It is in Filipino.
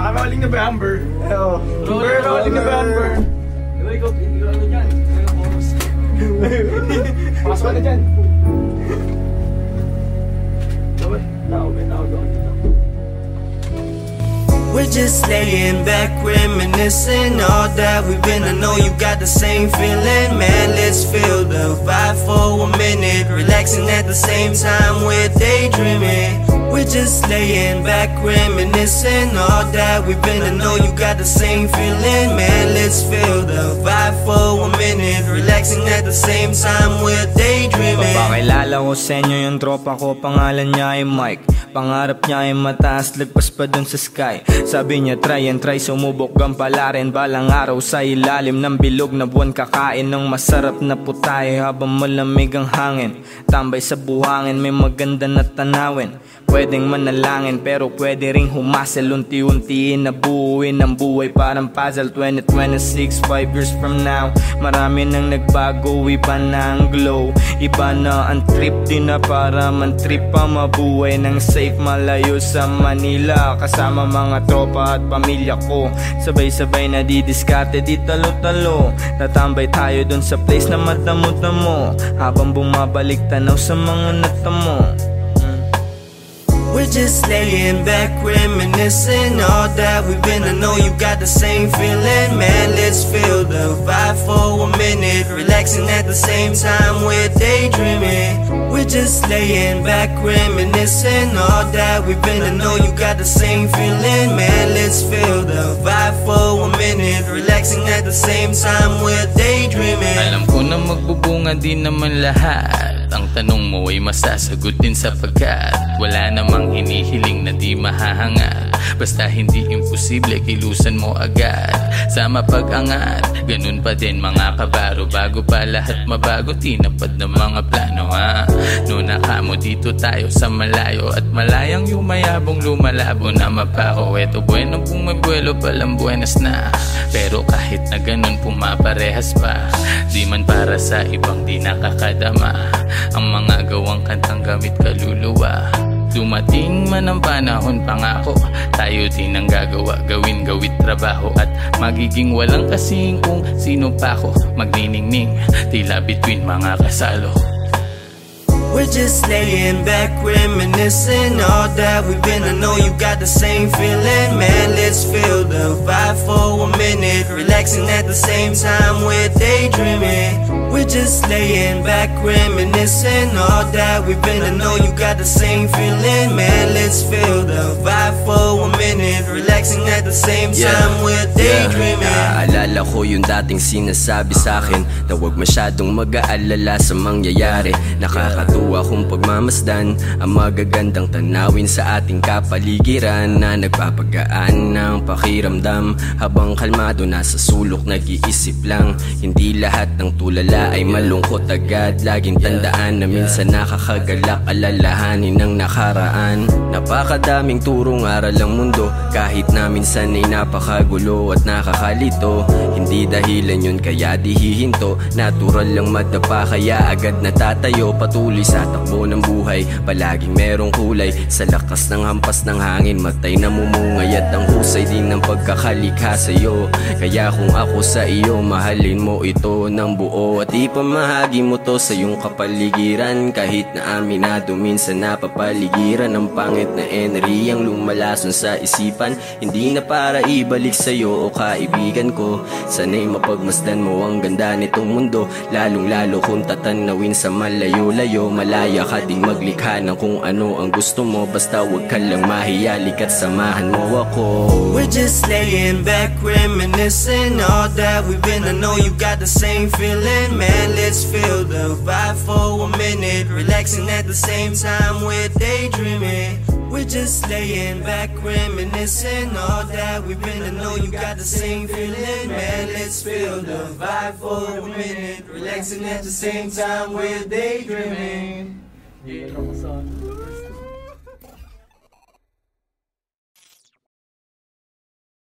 Nakabaling na ba, Amber? Oo. Amber, nakabaling na ba, Amber? Ikaw, ikaw, ikaw ano dyan? Pasok ka na dyan. Dapat, tao, may tao doon. We're just laying back, reminiscing all that we've been. I know you got the same feeling, man. Let's feel the vibe for a minute, relaxing at the same time. We're daydreaming. We're just laying back, reminiscing all that we've been. I know you got the same feeling, man. Let's feel the vibe for a minute, relaxing at the same time. We're daydreaming. Papakilala ko sa inyo yung tropa ko Pangalan niya ay Mike Pangarap niya ay mataas Lagpas pa dun sa sky Sabi niya try and try Sumubok ang palarin Balang araw sa ilalim ng bilog na buwan Kakain ng masarap na putay Habang malamig ang hangin Tambay sa buhangin May maganda na tanawin Pwedeng manalangin pero pwede ring humasel. Unti-untiin na buuin ang buhay. Parang puzzle 2026, 5 years from now. Marami nang nagbago, iba na ang glow. Iba na ang trip, di na para man trip pa mabuhay. Nang safe malayo sa Manila. Kasama mga tropa at pamilya ko. Sabay-sabay na didiskarte, di talo-talo. Tatambay tayo dun sa place na madamo-damo. Habang bumabalik tanaw sa mga natamo We're just laying back, reminiscing all that we've been. I know you got the same feeling, man. Let's feel the vibe for a minute, relaxing at the same time. We're daydreaming. We're just laying back, reminiscing all that we've been. I know you got the same feeling, man. Let's feel the vibe for a minute, relaxing at the same time. We're daydreaming. Alam ko na magbubunga din naman lahat Ang tanong mo ay masasagot din sapagkat Wala namang hinihiling na di mahahanga Basta hindi imposible kilusan mo agad. Sa mapag-angat Ganun pa din mga kabaro. Bago pa lahat mabago Tinapad ng mga plano ha? No nakamo dito tayo sa malayo. At malayang yumayabong lumalabo na mapako Eto bueno kung may buwelo palang buenas na. Pero kahit na ganun pumaparehas pa. Di man para sa ibang di nakakadama. Ang mga gawang kantang gamit kaluluwa Dumating man ang panahon pangako Tayo din ang gagawa Gawin gawit trabaho At magiging walang kasing kung sino pa ako Magniningning Tila between mga kasalo We're just laying back, reminiscing all that we've been. I know you got the same feeling, man. Let's feel the vibe for a minute, relaxing at the same time. We're daydreaming. Just laying back, reminiscing all that we've been. I know you got the same feeling, man. Let's feel the vibe for relaxing at the same time. We're daydreaming. Naaalala ko yung dating sinasabi sa akin Na huwag masyadong mag-aalala sa mangyayari. Nakakatuwa kung pagmamasdan Ang magagandang tanawin sa ating kapaligiran Na nagpapagaan ng pakiramdam. Habang kalmado nasa sulok nag-iisip lang. Hindi lahat ng tulala ay malungkot agad. Laging tandaan na minsan nakakagalak Alalahanin ng nakaraan. Napakadaming turong aral ang mundo Kahit na minsan ay napakagulo at nakakalito. Hindi dahilan yun kaya di hihinto. Natural lang madapa kaya agad natatayo. Patuloy sa takbo ng buhay Palaging merong kulay. Sa lakas ng hampas ng hangin Matay na mumungay. At ang husay din ng pagkakalikha sa'yo. Kaya kung ako sa iyo Mahalin mo ito ng buo. At ipamahagi mo to sa iyong kapaligiran. Kahit na aminado minsan napapaligiran. Ang pangit na enerhiyang lumalason sa isipan Hindi na para ibalik sa'yo o kaibigan ko Sana'y mapagmasdan mo ang ganda nitong mundo Lalong lalo kung tatanawin sa malayo-layo Malaya ka ding maglikha ng kung ano ang gusto mo Basta wag ka lang mahiyalik at samahan mo ako We're just laying back, reminiscing all that we've been. I know you got the same feeling, man. Let's feel the vibe for a minute, relaxing at the same time. We're daydreaming. We're just laying back, reminiscing all that we've been. I know you got the same feeling, man. Let's feel the vibe for a minute, relaxing at the same time. We're daydreaming. Sa